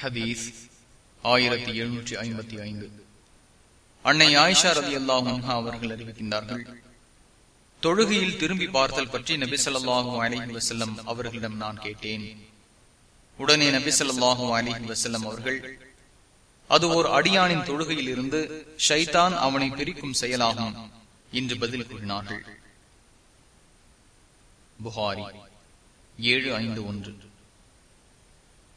ஹதீஸ் ஆயிரத்தி எழுநூற்றி ஐம்பத்தி ஐந்து. அன்னை ஆயிஷா ரதி அல்லாஹா அவர்கள் அறிவிக்கின்றார்கள் தொழுகையில் திரும்பி பார்த்தல் பற்றி நபி சொல்லாஹு அலிஹி வசல்லம் அவர்களிடம் நான் கேட்டேன். உடனே நபி சொல்லாஹு அலிஹி வசல்லம் அவர்கள் அது ஓர் அடியானின் தொழுகையில் இருந்து ஷைதான் அவனை பிரிக்கும் செயலாகும் என்று பதில் கூறினார்கள். புகாரி ஏழு ஐந்து ஒன்று.